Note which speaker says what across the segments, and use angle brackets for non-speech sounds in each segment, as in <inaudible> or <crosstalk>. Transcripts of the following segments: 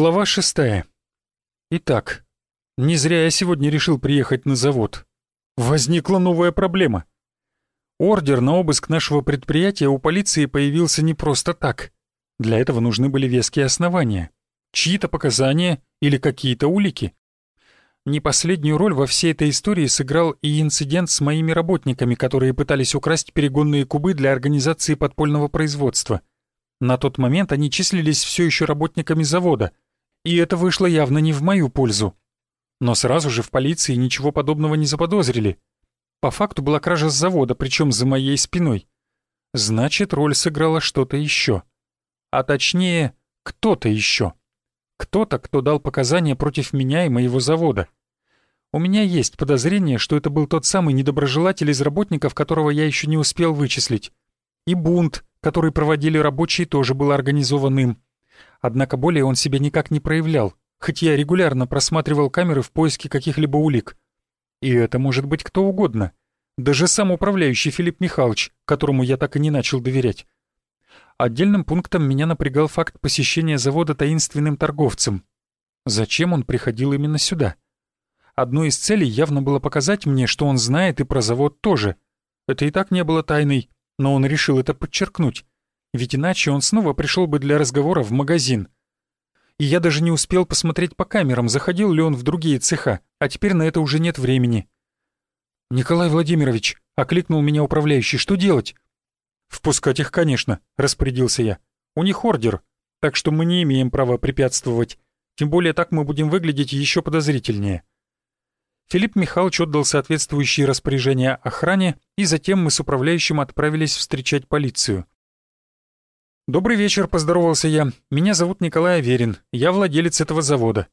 Speaker 1: Глава шестая. Итак, не зря я сегодня решил приехать на завод. Возникла новая проблема. Ордер на обыск нашего предприятия у полиции появился не просто так. Для этого нужны были веские основания, чьи-то показания или какие-то улики. Не последнюю роль во всей этой истории сыграл и инцидент с моими работниками, которые пытались украсть перегонные кубы для организации подпольного производства — на тот момент они числились все еще работниками завода, и это вышло явно не в мою пользу. Но сразу же в полиции ничего подобного не заподозрили. По факту была кража с завода, причем за моей спиной. Значит, роль сыграла что-то еще. А точнее, кто-то еще. Кто-то, кто дал показания против меня и моего завода. У меня есть подозрение, что это был тот самый недоброжелатель из работников, которого я еще не успел вычислить. И бунт, который проводили рабочие, тоже был организованным. Однако более он себя никак не проявлял, хоть я регулярно просматривал камеры в поиске каких-либо улик. И это может быть кто угодно. Даже сам управляющий Филипп Михайлович, которому я так и не начал доверять. Отдельным пунктом меня напрягал факт посещения завода таинственным торговцем. Зачем он приходил именно сюда? Одной из целей явно было показать мне, что он знает и про завод тоже. Это и так не было тайной, но он решил это подчеркнуть, ведь иначе он снова пришел бы для разговора в магазин. И я даже не успел посмотреть по камерам, заходил ли он в другие цеха, а теперь на это уже нет времени. «Николай Владимирович», — окликнул меня управляющий, — «что делать?» «Впускать их, конечно», — распорядился я. «У них ордер, так что мы не имеем права препятствовать. Тем более так мы будем выглядеть еще подозрительнее». Филипп Михайлович отдал соответствующие распоряжения охране, и затем мы с управляющим отправились встречать полицию. «Добрый вечер», — поздоровался я. «Меня зовут Николай Аверин. Я владелец этого завода».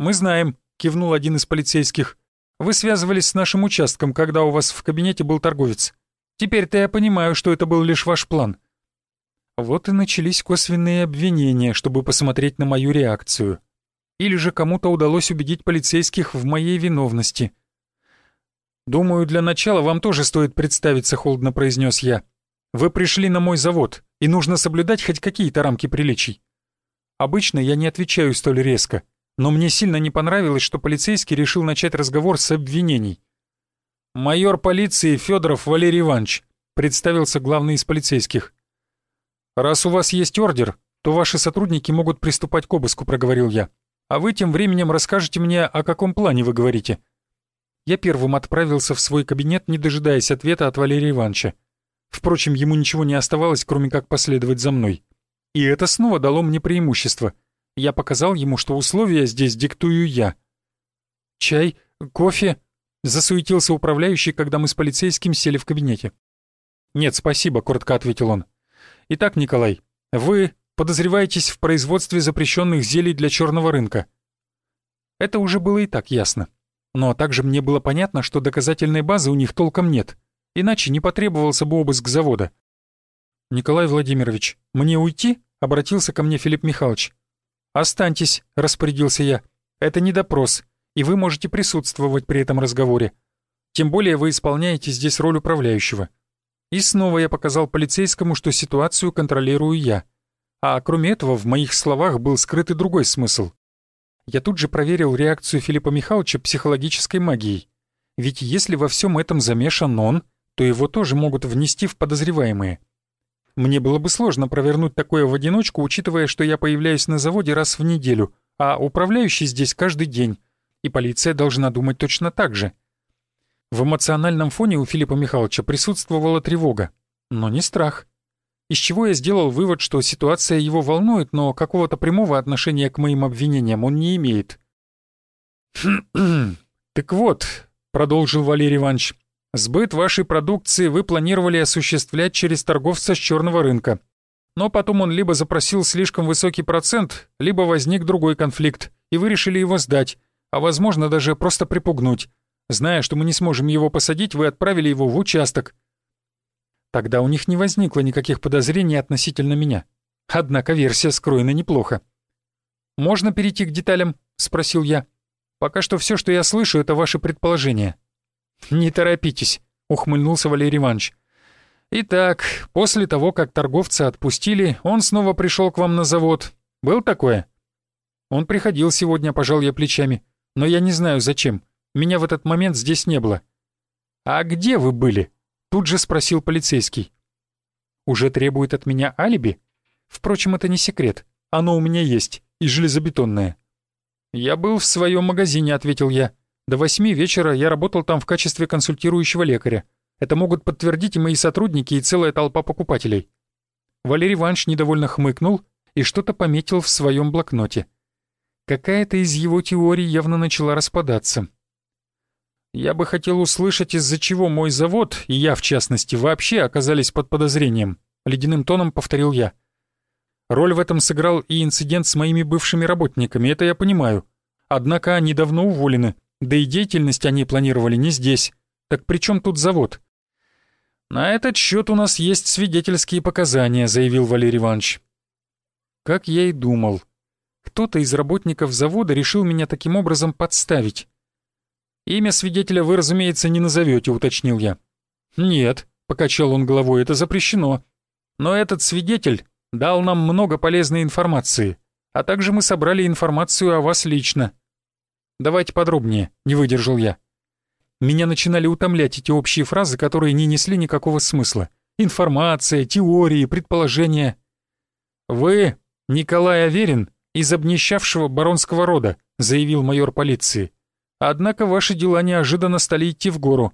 Speaker 1: «Мы знаем», — кивнул один из полицейских. «Вы связывались с нашим участком, когда у вас в кабинете был торговец. Теперь-то я понимаю, что это был лишь ваш план». Вот и начались косвенные обвинения, чтобы посмотреть на мою реакцию или же кому-то удалось убедить полицейских в моей виновности. «Думаю, для начала вам тоже стоит представиться», — холодно произнес я. «Вы пришли на мой завод, и нужно соблюдать хоть какие-то рамки приличий». Обычно я не отвечаю столь резко, но мне сильно не понравилось, что полицейский решил начать разговор с обвинений. «Майор полиции Федоров Валерий Иванович», — представился главный из полицейских. «Раз у вас есть ордер, то ваши сотрудники могут приступать к обыску», — проговорил я а вы тем временем расскажете мне, о каком плане вы говорите». Я первым отправился в свой кабинет, не дожидаясь ответа от Валерия Ивановича. Впрочем, ему ничего не оставалось, кроме как последовать за мной. И это снова дало мне преимущество. Я показал ему, что условия здесь диктую я. «Чай? Кофе?» — засуетился управляющий, когда мы с полицейским сели в кабинете. «Нет, спасибо», — коротко ответил он. «Итак, Николай, вы подозреваетесь в производстве запрещенных зелий для черного рынка. Это уже было и так ясно. Но также мне было понятно, что доказательной базы у них толком нет, иначе не потребовался бы обыск завода. «Николай Владимирович, мне уйти?» — обратился ко мне Филипп Михайлович. «Останьтесь», — распорядился я. «Это не допрос, и вы можете присутствовать при этом разговоре. Тем более вы исполняете здесь роль управляющего». И снова я показал полицейскому, что ситуацию контролирую я. А кроме этого, в моих словах был скрыт и другой смысл. Я тут же проверил реакцию Филиппа Михайловича психологической магией. Ведь если во всем этом замешан он, то его тоже могут внести в подозреваемые. Мне было бы сложно провернуть такое в одиночку, учитывая, что я появляюсь на заводе раз в неделю, а управляющий здесь каждый день, и полиция должна думать точно так же. В эмоциональном фоне у Филиппа Михайловича присутствовала тревога, но не страх из чего я сделал вывод, что ситуация его волнует, но какого-то прямого отношения к моим обвинениям он не имеет. <clears throat> «Так вот», — продолжил Валерий Иванович, «сбыт вашей продукции вы планировали осуществлять через торговца с черного рынка. Но потом он либо запросил слишком высокий процент, либо возник другой конфликт, и вы решили его сдать, а возможно даже просто припугнуть. Зная, что мы не сможем его посадить, вы отправили его в участок, Тогда у них не возникло никаких подозрений относительно меня. Однако версия скроена неплохо. «Можно перейти к деталям?» — спросил я. «Пока что все, что я слышу, это ваши предположения». «Не торопитесь», — ухмыльнулся Валерий Иванович. «Итак, после того, как торговца отпустили, он снова пришел к вам на завод. Был такое?» Он приходил сегодня, пожал я плечами. Но я не знаю, зачем. Меня в этот момент здесь не было. «А где вы были?» Тут же спросил полицейский. «Уже требует от меня алиби? Впрочем, это не секрет. Оно у меня есть, и железобетонное». «Я был в своем магазине», — ответил я. «До восьми вечера я работал там в качестве консультирующего лекаря. Это могут подтвердить и мои сотрудники, и целая толпа покупателей». Валерий Иванович недовольно хмыкнул и что-то пометил в своем блокноте. Какая-то из его теорий явно начала распадаться. Я бы хотел услышать, из-за чего мой завод, и я в частности, вообще оказались под подозрением. Ледяным тоном повторил я. Роль в этом сыграл и инцидент с моими бывшими работниками, это я понимаю. Однако они давно уволены, да и деятельность они планировали не здесь. Так при чем тут завод? «На этот счет у нас есть свидетельские показания», — заявил Валерий Иванович. Как я и думал. Кто-то из работников завода решил меня таким образом подставить. «Имя свидетеля вы, разумеется, не назовете», — уточнил я. «Нет», — покачал он головой, — «это запрещено. Но этот свидетель дал нам много полезной информации, а также мы собрали информацию о вас лично». «Давайте подробнее», — не выдержал я. Меня начинали утомлять эти общие фразы, которые не несли никакого смысла. Информация, теории, предположения. «Вы, Николай Аверин, из обнищавшего баронского рода», заявил майор полиции. Однако ваши дела неожиданно стали идти в гору.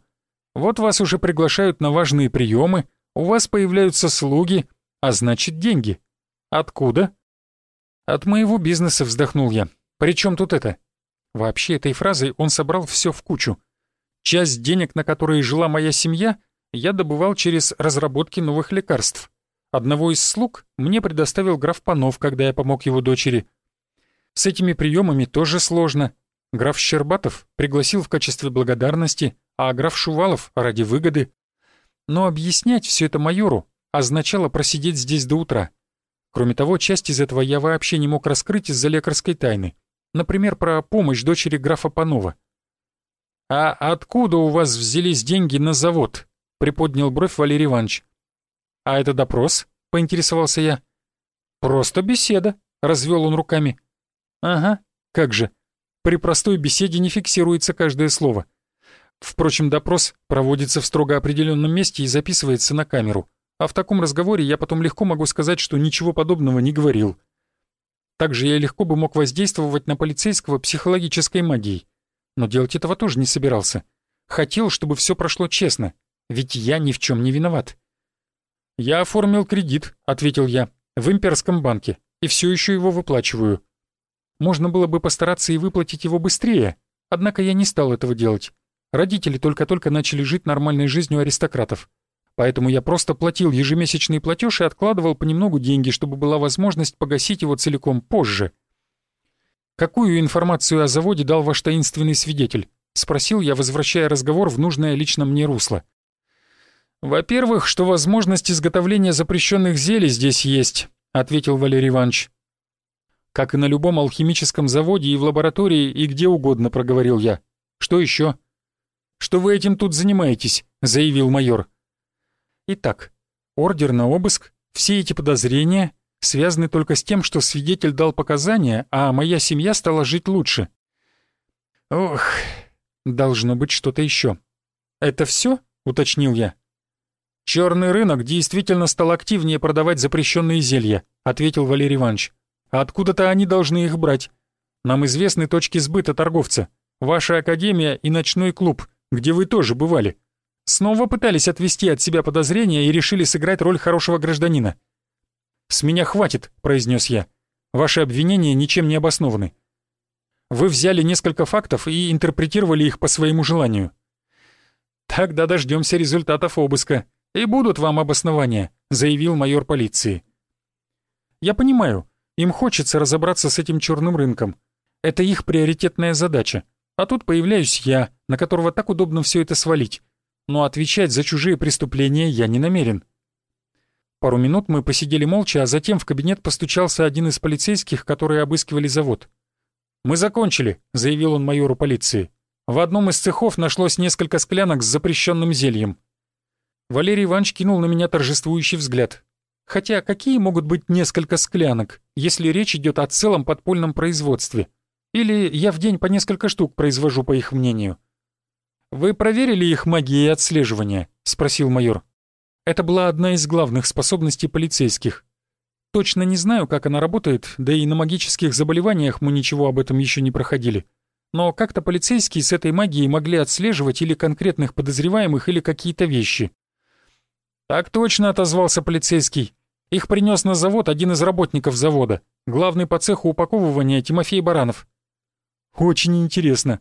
Speaker 1: Вот вас уже приглашают на важные приемы, у вас появляются слуги, а значит деньги. Откуда? От моего бизнеса вздохнул я. Причем тут это? Вообще этой фразой он собрал все в кучу. Часть денег, на которые жила моя семья, я добывал через разработки новых лекарств. Одного из слуг мне предоставил граф Панов, когда я помог его дочери. С этими приемами тоже сложно, Граф Щербатов пригласил в качестве благодарности, а граф Шувалов — ради выгоды. Но объяснять все это майору означало просидеть здесь до утра. Кроме того, часть из этого я вообще не мог раскрыть из-за лекарской тайны. Например, про помощь дочери графа Панова. «А откуда у вас взялись деньги на завод?» — приподнял бровь Валерий Иванович. «А это допрос?» — поинтересовался я. «Просто беседа», — развел он руками. «Ага, как же. При простой беседе не фиксируется каждое слово. Впрочем, допрос проводится в строго определенном месте и записывается на камеру. А в таком разговоре я потом легко могу сказать, что ничего подобного не говорил. Также я легко бы мог воздействовать на полицейского психологической магией. Но делать этого тоже не собирался. Хотел, чтобы все прошло честно, ведь я ни в чем не виноват. «Я оформил кредит», — ответил я, — «в имперском банке, и все еще его выплачиваю. Можно было бы постараться и выплатить его быстрее, однако я не стал этого делать. Родители только-только начали жить нормальной жизнью аристократов. Поэтому я просто платил ежемесячный платеж и откладывал понемногу деньги, чтобы была возможность погасить его целиком позже. «Какую информацию о заводе дал ваш таинственный свидетель?» — спросил я, возвращая разговор в нужное лично мне русло. «Во-первых, что возможность изготовления запрещенных зелий здесь есть», — ответил Валерий Иванович. Как и на любом алхимическом заводе и в лаборатории, и где угодно, проговорил я. Что еще? Что вы этим тут занимаетесь? заявил майор. Итак, ордер на обыск, все эти подозрения связаны только с тем, что свидетель дал показания, а моя семья стала жить лучше. Ох, должно быть что-то еще. Это все? уточнил я. Черный рынок действительно стал активнее продавать запрещенные зелья, ответил Валерий Иванович. Откуда-то они должны их брать. Нам известны точки сбыта торговца. Ваша академия и ночной клуб, где вы тоже бывали. Снова пытались отвести от себя подозрения и решили сыграть роль хорошего гражданина. «С меня хватит», — произнес я. «Ваши обвинения ничем не обоснованы. Вы взяли несколько фактов и интерпретировали их по своему желанию. Тогда дождемся результатов обыска, и будут вам обоснования», — заявил майор полиции. «Я понимаю, им хочется разобраться с этим черным рынком. Это их приоритетная задача. А тут появляюсь я, на которого так удобно все это свалить. Но отвечать за чужие преступления я не намерен. Пару минут мы посидели молча, а затем в кабинет постучался один из полицейских, которые обыскивали завод. «Мы закончили», — заявил он майору полиции. «В одном из цехов нашлось несколько склянок с запрещенным зельем». Валерий Иванович кинул на меня торжествующий взгляд. Хотя какие могут быть несколько склянок, если речь идет о целом подпольном производстве? Или я в день по несколько штук произвожу, по их мнению? «Вы проверили их магией отслеживания?» — спросил майор. Это была одна из главных способностей полицейских. Точно не знаю, как она работает, да и на магических заболеваниях мы ничего об этом еще не проходили. Но как-то полицейские с этой магией могли отслеживать или конкретных подозреваемых, или какие-то вещи. «Так точно», — отозвался полицейский. «Их принес на завод один из работников завода, главный по цеху упаковывания Тимофей Баранов». «Очень интересно.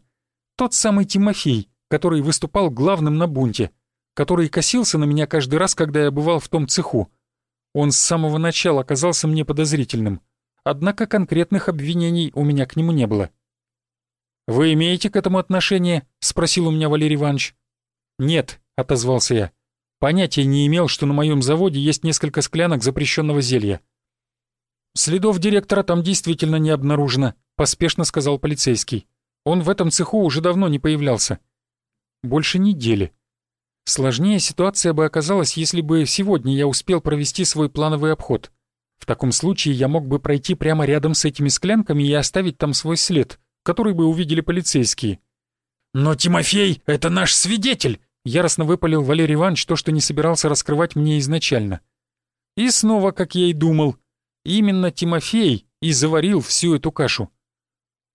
Speaker 1: Тот самый Тимофей, который выступал главным на бунте, который косился на меня каждый раз, когда я бывал в том цеху. Он с самого начала оказался мне подозрительным, однако конкретных обвинений у меня к нему не было». «Вы имеете к этому отношение?» — спросил у меня Валерий Иванович. «Нет», — отозвался я. Понятия не имел, что на моем заводе есть несколько склянок запрещенного зелья. «Следов директора там действительно не обнаружено», — поспешно сказал полицейский. «Он в этом цеху уже давно не появлялся». «Больше недели». Сложнее ситуация бы оказалась, если бы сегодня я успел провести свой плановый обход. В таком случае я мог бы пройти прямо рядом с этими склянками и оставить там свой след, который бы увидели полицейские. «Но Тимофей — это наш свидетель!» Яростно выпалил Валерий Иванович то, что не собирался раскрывать мне изначально. И снова, как я и думал, именно Тимофей и заварил всю эту кашу.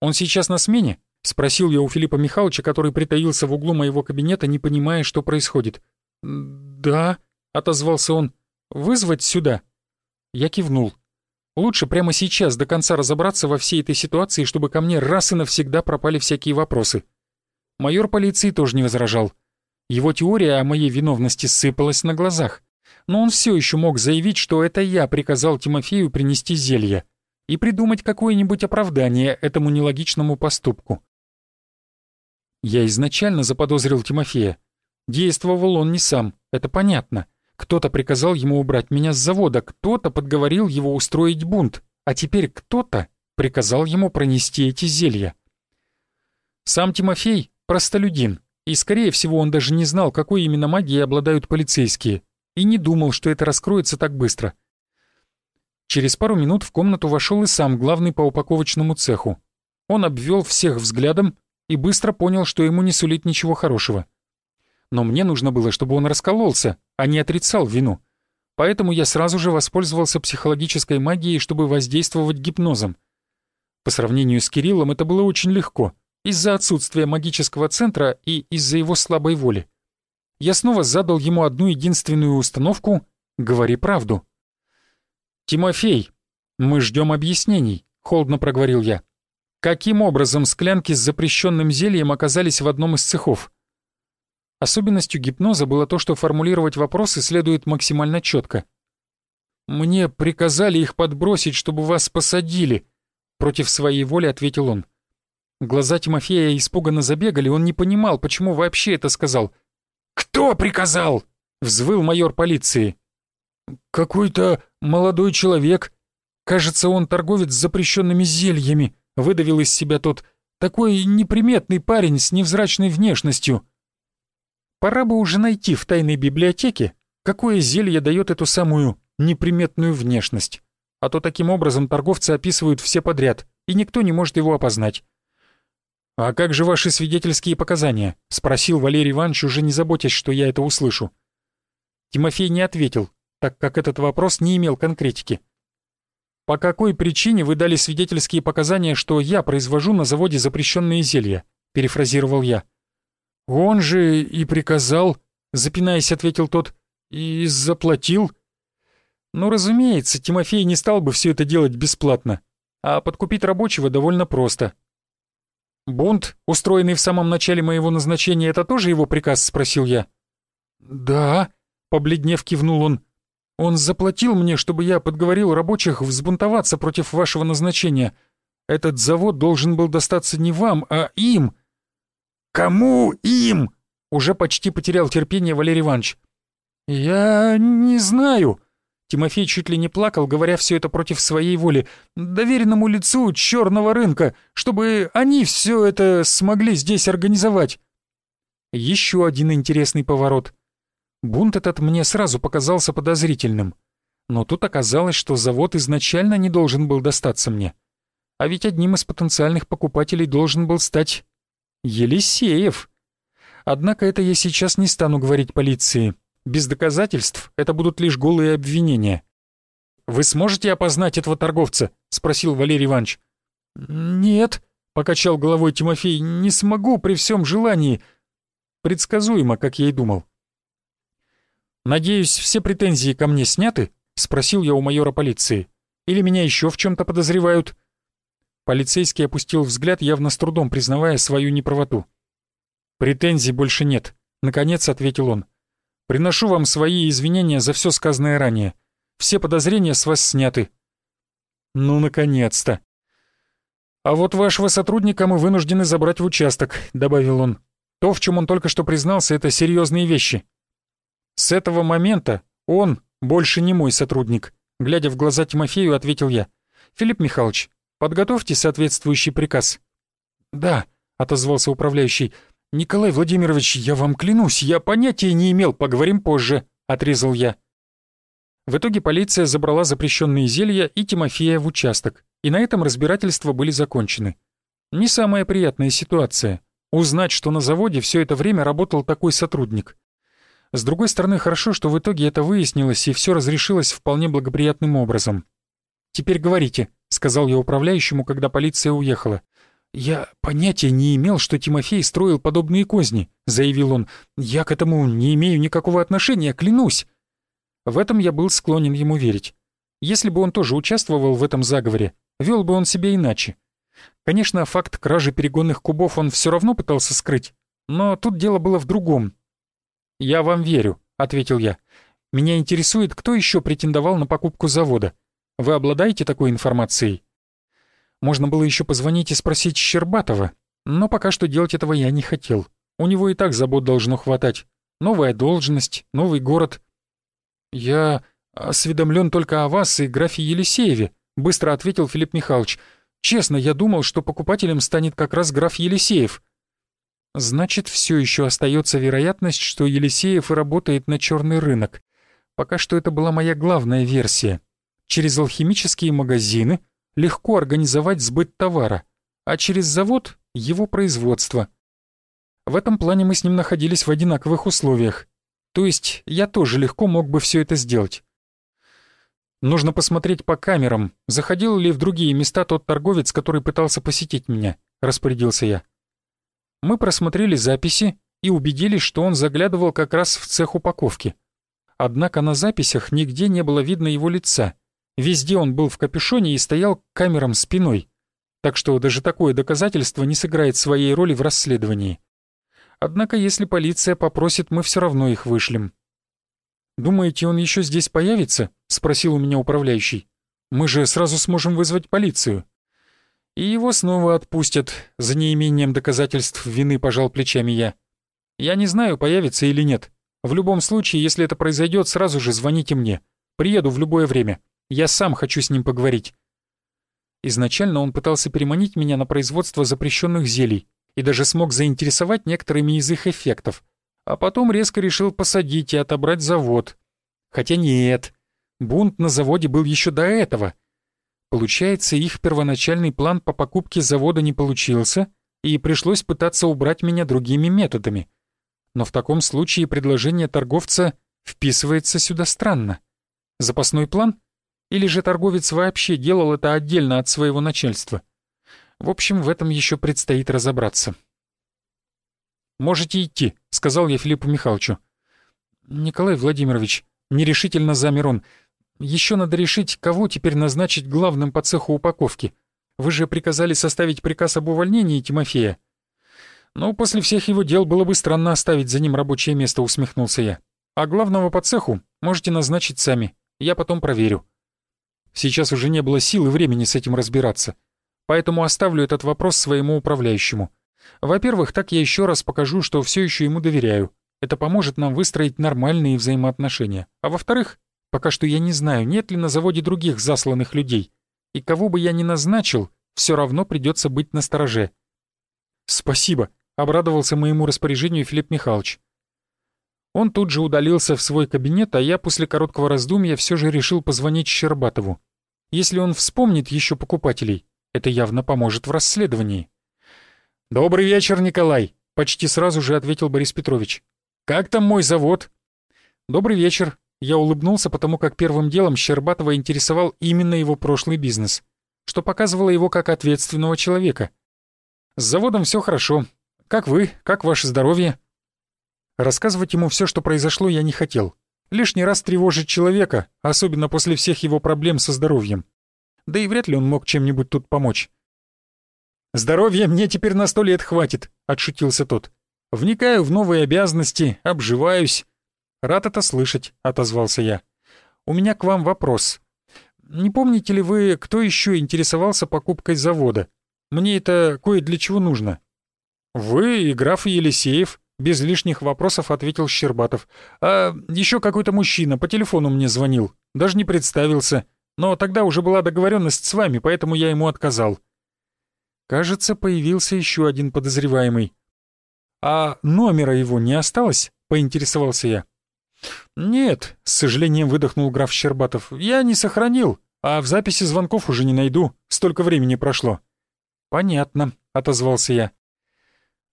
Speaker 1: «Он сейчас на смене?» — спросил я у Филиппа Михайловича, который притаился в углу моего кабинета, не понимая, что происходит. «Да», — отозвался он, — «вызвать сюда?» Я кивнул. Лучше прямо сейчас до конца разобраться во всей этой ситуации, чтобы ко мне раз и навсегда пропали всякие вопросы. Майор полиции тоже не возражал. Его теория о моей виновности сыпалась на глазах. Но он все еще мог заявить, что это я приказал Тимофею принести зелье и придумать какое-нибудь оправдание этому нелогичному поступку. Я изначально заподозрил Тимофея. Действовал он не сам, это понятно. Кто-то приказал ему убрать меня с завода, кто-то подговорил его устроить бунт, а теперь кто-то приказал ему пронести эти зелья. Сам Тимофей — простолюдин, и, скорее всего, он даже не знал, какой именно магией обладают полицейские, и не думал, что это раскроется так быстро. Через пару минут в комнату вошел и сам главный по упаковочному цеху. Он обвел всех взглядом и быстро понял, что ему не сулит ничего хорошего. Но мне нужно было, чтобы он раскололся, а не отрицал вину. Поэтому я сразу же воспользовался психологической магией, чтобы воздействовать гипнозом. По сравнению с Кириллом это было очень легко из-за отсутствия магического центра и из-за его слабой воли. Я снова задал ему одну единственную установку «Говори правду». «Тимофей, мы ждем объяснений», — холодно проговорил я. «Каким образом склянки с запрещенным зельем оказались в одном из цехов?» Особенностью гипноза было то, что формулировать вопросы следует максимально четко. «Мне приказали их подбросить, чтобы вас посадили», — против своей воли ответил он. Глаза Тимофея испуганно забегали, он не понимал, почему вообще это сказал. «Кто приказал?» — взвыл майор полиции. «Какой-то молодой человек. Кажется, он торговец с запрещенными зельями», — выдавил из себя тот. «Такой неприметный парень с невзрачной внешностью». Пора бы уже найти в тайной библиотеке, какое зелье дает эту самую неприметную внешность. А то таким образом торговцы описывают все подряд, и никто не может его опознать. «А как же ваши свидетельские показания?» — спросил Валерий Иванович, уже не заботясь, что я это услышу. Тимофей не ответил, так как этот вопрос не имел конкретики. «По какой причине вы дали свидетельские показания, что я произвожу на заводе запрещенные зелья?» — перефразировал я. «Он же и приказал», — запинаясь, ответил тот, — «и заплатил». Ну, разумеется, Тимофей не стал бы все это делать бесплатно, а подкупить рабочего довольно просто. «Бунт, устроенный в самом начале моего назначения, это тоже его приказ?» — спросил я. «Да», — побледнев кивнул он. «Он заплатил мне, чтобы я подговорил рабочих взбунтоваться против вашего назначения. Этот завод должен был достаться не вам, а им». «Кому им?» — уже почти потерял терпение Валерий Иванович. «Я не знаю», Тимофей чуть ли не плакал, говоря все это против своей воли, доверенному лицу черного рынка, чтобы они все это смогли здесь организовать. Еще один интересный поворот. Бунт этот мне сразу показался подозрительным. Но тут оказалось, что завод изначально не должен был достаться мне. А ведь одним из потенциальных покупателей должен был стать Елисеев. Однако это я сейчас не стану говорить полиции. Без доказательств это будут лишь голые обвинения. «Вы сможете опознать этого торговца?» — спросил Валерий Иванович. «Нет», — покачал головой Тимофей, — «не смогу при всем желании». Предсказуемо, как я и думал. «Надеюсь, все претензии ко мне сняты?» — спросил я у майора полиции. «Или меня еще в чем-то подозревают?» Полицейский опустил взгляд, явно с трудом признавая свою неправоту. «Претензий больше нет», — наконец ответил он. «Приношу вам свои извинения за все сказанное ранее. Все подозрения с вас сняты». «Ну, наконец-то!» «А вот вашего сотрудника мы вынуждены забрать в участок», — добавил он. «То, в чем он только что признался, это серьезные вещи. С этого момента он больше не мой сотрудник», — глядя в глаза Тимофею, ответил я. «Филипп Михайлович, подготовьте соответствующий приказ». «Да», — отозвался управляющий. «Николай Владимирович, я вам клянусь, я понятия не имел, поговорим позже», — отрезал я. В итоге полиция забрала запрещенные зелья и Тимофея в участок, и на этом разбирательства были закончены. Не самая приятная ситуация — узнать, что на заводе все это время работал такой сотрудник. С другой стороны, хорошо, что в итоге это выяснилось, и все разрешилось вполне благоприятным образом. «Теперь говорите», — сказал я управляющему, когда полиция уехала. «Я понятия не имел, что Тимофей строил подобные козни», — заявил он. «Я к этому не имею никакого отношения, клянусь». В этом я был склонен ему верить. Если бы он тоже участвовал в этом заговоре, вел бы он себя иначе. Конечно, факт кражи перегонных кубов он все равно пытался скрыть, но тут дело было в другом. «Я вам верю», — ответил я. «Меня интересует, кто еще претендовал на покупку завода. Вы обладаете такой информацией?» Можно было еще позвонить и спросить Щербатова, но пока что делать этого я не хотел. У него и так забот должно хватать. Новая должность, новый город. «Я осведомлен только о вас и графе Елисееве», — быстро ответил Филипп Михайлович. «Честно, я думал, что покупателем станет как раз граф Елисеев». «Значит, все еще остается вероятность, что Елисеев и работает на черный рынок. Пока что это была моя главная версия. Через алхимические магазины легко организовать сбыт товара, а через завод — его производство». В этом плане мы с ним находились в одинаковых условиях. То есть я тоже легко мог бы все это сделать. Нужно посмотреть по камерам, заходил ли в другие места тот торговец, который пытался посетить меня, распорядился я. Мы просмотрели записи и убедились, что он заглядывал как раз в цех упаковки. Однако на записях нигде не было видно его лица. Везде он был в капюшоне и стоял к камерам спиной. Так что даже такое доказательство не сыграет своей роли в расследовании. Однако, если полиция попросит, мы все равно их вышлем. «Думаете, он еще здесь появится?» — спросил у меня управляющий. «Мы же сразу сможем вызвать полицию». «И его снова отпустят. За неимением доказательств вины пожал плечами я. Я не знаю, появится или нет. В любом случае, если это произойдет, сразу же звоните мне. Приеду в любое время. Я сам хочу с ним поговорить». Изначально он пытался переманить меня на производство запрещенных зелий, и даже смог заинтересовать некоторыми из их эффектов, а потом резко решил посадить и отобрать завод. Хотя нет, бунт на заводе был еще до этого. Получается, их первоначальный план по покупке завода не получился, и пришлось пытаться убрать меня другими методами. Но в таком случае предложение торговца вписывается сюда странно. Запасной план? Или же торговец вообще делал это отдельно от своего начальства? В общем, в этом еще предстоит разобраться. «Можете идти», — сказал я Филиппу Михайловичу. «Николай Владимирович», — нерешительно замер он, — «еще надо решить, кого теперь назначить главным по цеху упаковки. Вы же приказали составить приказ об увольнении Тимофея». «Ну, после всех его дел было бы странно оставить за ним рабочее место», — усмехнулся я. «А главного по цеху можете назначить сами, я потом проверю». Сейчас уже не было сил и времени с этим разбираться поэтому оставлю этот вопрос своему управляющему. Во-первых, так я еще раз покажу, что все еще ему доверяю. Это поможет нам выстроить нормальные взаимоотношения. А во-вторых, пока что я не знаю, нет ли на заводе других засланных людей. И кого бы я ни назначил, все равно придется быть настороже. «Спасибо», — обрадовался моему распоряжению Филипп Михайлович. Он тут же удалился в свой кабинет, а я после короткого раздумья все же решил позвонить Щербатову. Если он вспомнит еще покупателей, это явно поможет в расследовании. «Добрый вечер, Николай», — почти сразу же ответил Борис Петрович. «Как там мой завод?» «Добрый вечер». Я улыбнулся, потому как первым делом Щербатова интересовал именно его прошлый бизнес, что показывало его как ответственного человека. «С заводом все хорошо. Как вы? Как ваше здоровье?» Рассказывать ему все, что произошло, я не хотел. Лишний раз тревожить человека, особенно после всех его проблем со здоровьем. Да и вряд ли он мог чем-нибудь тут помочь. «Здоровья мне теперь на сто лет хватит», — отшутился тот. «Вникаю в новые обязанности, обживаюсь». «Рад это слышать», — отозвался я. «У меня к вам вопрос. Не помните ли вы, кто еще интересовался покупкой завода? Мне это кое для чего нужно». «Вы и граф Елисеев», — без лишних вопросов ответил Щербатов. «А еще какой-то мужчина по телефону мне звонил, даже не представился. Но тогда уже была договоренность с вами, поэтому я ему отказал». Кажется, появился еще один подозреваемый. «А номера его не осталось?» — поинтересовался я. «Нет», — с сожалением выдохнул граф Щербатов, — «я не сохранил, а в записи звонков уже не найду, столько времени прошло». «Понятно», — отозвался я.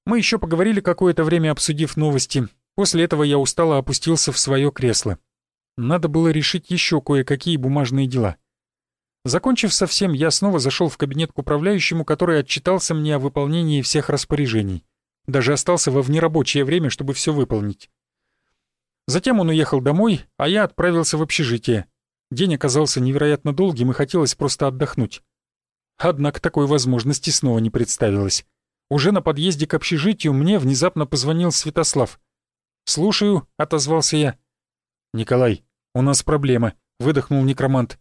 Speaker 1: Мы еще поговорили какое-то время, обсудив новости. После этого я устало опустился в свое кресло. Надо было решить еще кое-какие бумажные дела. Закончив совсем, я снова зашел в кабинет к управляющему, который отчитался мне о выполнении всех распоряжений. Даже остался во внерабочее время, чтобы все выполнить. Затем он уехал домой, а я отправился в общежитие. День оказался невероятно долгим и хотелось просто отдохнуть. Однако такой возможности снова не представилось. Уже на подъезде к общежитию мне внезапно позвонил Святослав. «Слушаю», — отозвался я. «Николай, у нас проблема», — выдохнул некромант.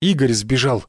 Speaker 1: «Игорь сбежал».